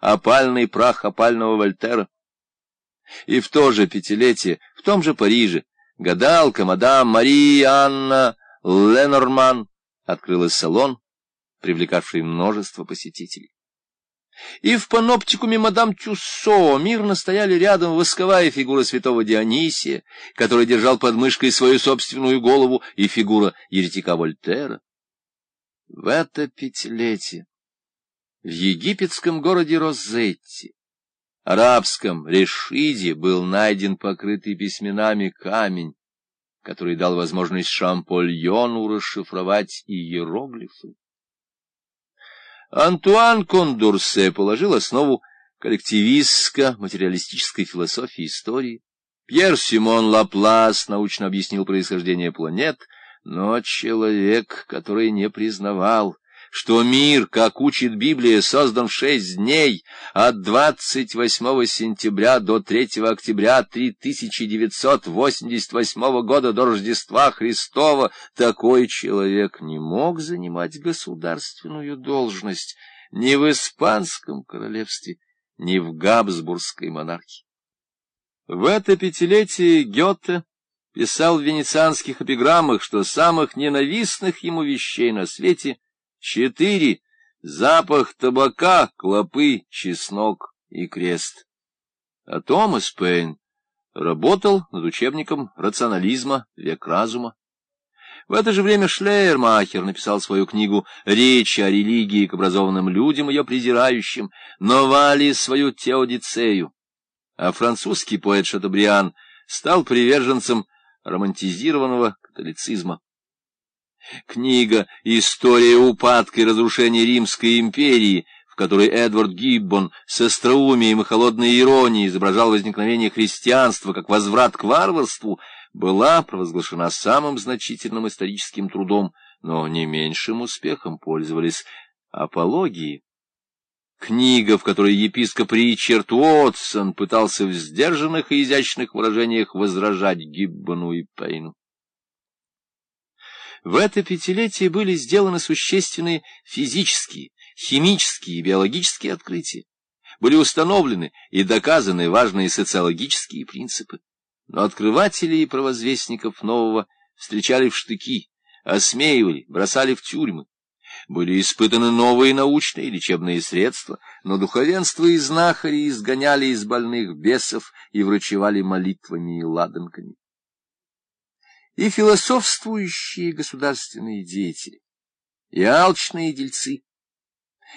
опальный прах опального Вольтера. И в то же пятилетие, в том же Париже, гадалка мадам Мари Анна Ленорман открыла салон, привлекавший множество посетителей. И в паноптикуме мадам Тюссо мирно стояли рядом восковая фигура святого Дионисия, который держал под мышкой свою собственную голову, и фигура еретика Вольтера. В это пятилетие в египетском городе Розетти, арабском Решиде, был найден покрытый письменами камень, который дал возможность Шампольону расшифровать иероглифы. Антуан Кондурсе положил основу коллективистско-материалистической философии истории. Пьер Симон Лаплас научно объяснил происхождение планет, но человек, который не признавал что мир, как учит Библия, создан в шесть дней, от 28 сентября до 3 октября 3988 года до Рождества Христова, такой человек не мог занимать государственную должность ни в Испанском королевстве, ни в Габсбургской монархии. В это пятилетие Гёте писал в венецианских эпиграммах, что самых ненавистных ему вещей на свете — Четыре. Запах табака, клопы, чеснок и крест. А Томас Пейн работал над учебником рационализма «Век разума». В это же время Шлейермахер написал свою книгу «Речь о религии к образованным людям, ее презирающим», Новали свою теодицею. А французский поэт Шатобриан стал приверженцем романтизированного католицизма. Книга «История упадка и разрушения Римской империи», в которой Эдвард Гиббон с остроумием и холодной иронией изображал возникновение христианства как возврат к варварству, была провозглашена самым значительным историческим трудом, но не меньшим успехом пользовались апологии. Книга, в которой епископ Ричард Уотсон пытался в сдержанных и изящных выражениях возражать Гиббону и Пейну. В это пятилетие были сделаны существенные физические, химические и биологические открытия. Были установлены и доказаны важные социологические принципы. Но открывателей и провозвестников нового встречали в штыки, осмеивали, бросали в тюрьмы. Были испытаны новые научные и лечебные средства, но духовенство и знахари изгоняли из больных бесов и врачевали молитвами и ладанками и философствующие государственные деятели, и алчные дельцы,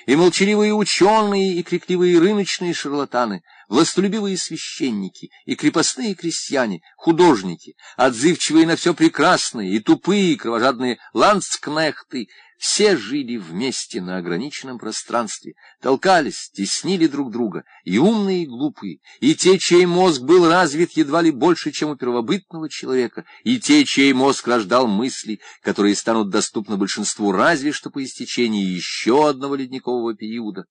и молчаливые ученые, и крикливые рыночные шарлатаны, властолюбивые священники, и крепостные крестьяне, художники, отзывчивые на все прекрасное, и тупые кровожадные ландскнехты, все жили вместе на ограниченном пространстве, толкались, теснили друг друга, и умные, и глупые, и те, чей мозг был развит едва ли больше, чем у первобытного человека, и те, чей мозг рождал мысли, которые станут доступны большинству разве что по истечении еще одного ледникового периода.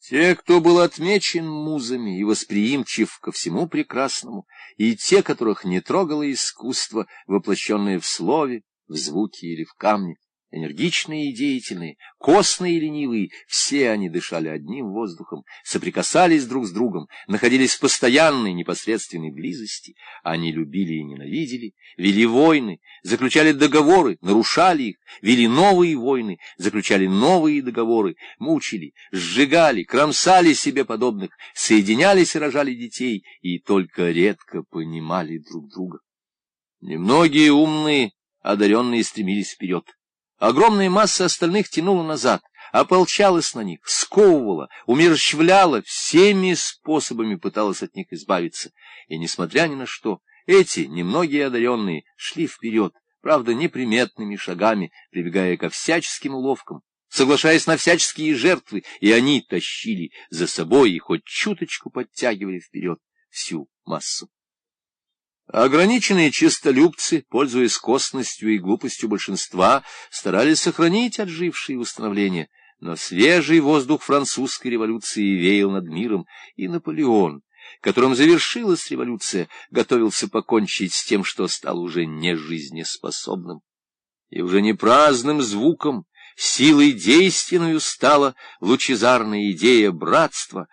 Те, кто был отмечен музами и восприимчив ко всему прекрасному, и те, которых не трогало искусство, воплощенное в слове, в звуке или в камне. Энергичные и деятельные, костные и ленивые, все они дышали одним воздухом, соприкасались друг с другом, находились в постоянной непосредственной близости. Они любили и ненавидели, вели войны, заключали договоры, нарушали их, вели новые войны, заключали новые договоры, мучили, сжигали, кромсали себе подобных, соединялись и рожали детей, и только редко понимали друг друга. Немногие умные одаренные стремились вперед. Огромная масса остальных тянула назад, ополчалась на них, сковывала, умерщвляла, всеми способами пыталась от них избавиться. И, несмотря ни на что, эти немногие одаренные шли вперед, правда, неприметными шагами, прибегая ко всяческим уловкам, соглашаясь на всяческие жертвы, и они тащили за собой и хоть чуточку подтягивали вперед всю массу. Ограниченные честолюбцы, пользуясь косностью и глупостью большинства, старались сохранить отжившие установления, но свежий воздух французской революции веял над миром, и Наполеон, которым завершилась революция, готовился покончить с тем, что стал уже нежизнеспособным. И уже не праздным звуком, Силой действенную стала лучезарная идея братства,